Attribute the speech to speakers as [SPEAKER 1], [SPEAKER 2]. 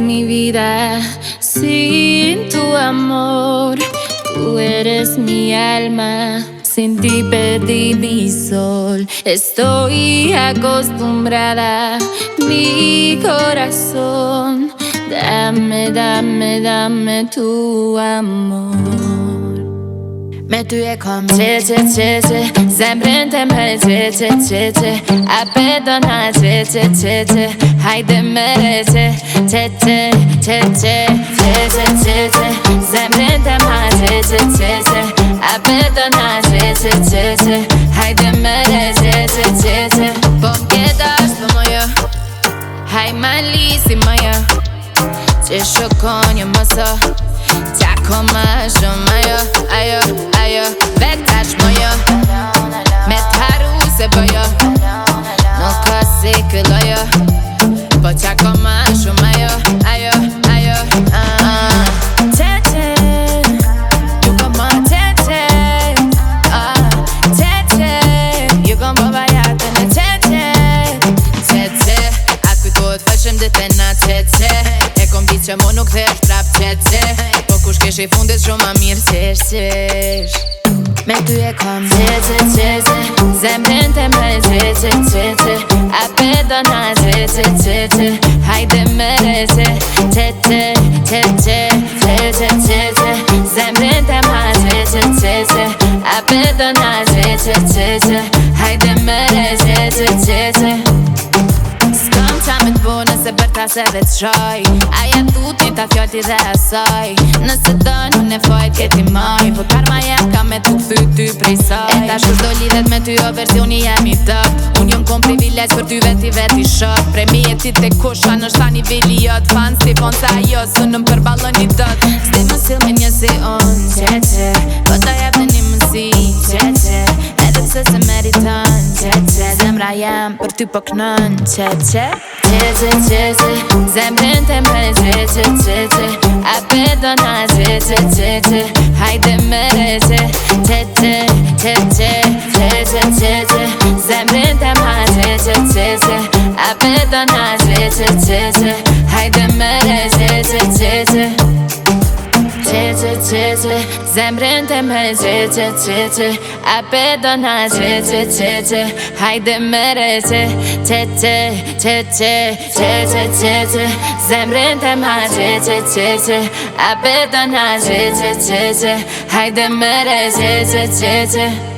[SPEAKER 1] mi vida sin tu amor. Tú eres mi alma, sin ti perdí mi sol. Estoy acostumbrada, mi corazón. Dame, dame, dame tu amor. Me tu je kom te cece Zemrinte
[SPEAKER 2] me cece, cece A pedo na cece, cece Hajde me rece, cece, cece te cece Zemrinte me cece, cece A pedo na cece, cece Hajde me rece, cece Pogledaš po mojo Haj mali si moja Češo konjo moso Tako mažo majo, ajo dhe të na qetë E kom bitë që mu nuk dhe është prap qetë Po kush kesh i fundit shumë ma mirë që është Me ty e kom Qe qe qe qe Zemrën të me në qe qe qe qe A pedo na qe qe Hajde me re qe qe qe qe qe qe qe qe Zemrën të me në qe qe qe qe A pedo na qe qe Nëse se bërta se dhe të shoj A tu t'i ta fjolti dhe asoj Nëse të në në fojt këti maj Po karma jem ka me të këthy ty prej soj E ta shus do lidhet me ty o versioni jem i top Unë jëm kom privilegj për ty veti veti shok Pre mi e ti te kusha në shta një viliot Fans t'i pon t'a jo së në më përbalon një dot Ste më sil me njësi unë Qe qe Po jam për ty po kënën Qe qe Qe qe qe qe Zemrën të qe qe qe qe A pe do na qe qe qe qe Hajde më re qe Qe qe qe qe Qe qe qe qe qe qe qe qe qe A pe do na qe qe qe qe Hajde më re qe qe qe qe цеце Zemrinte me cece cece Ape dona cece cece Hajde mere ce cece cece Cece cece Zemrinte ma cece cece Ape dona cece cece Hajde mere cece cece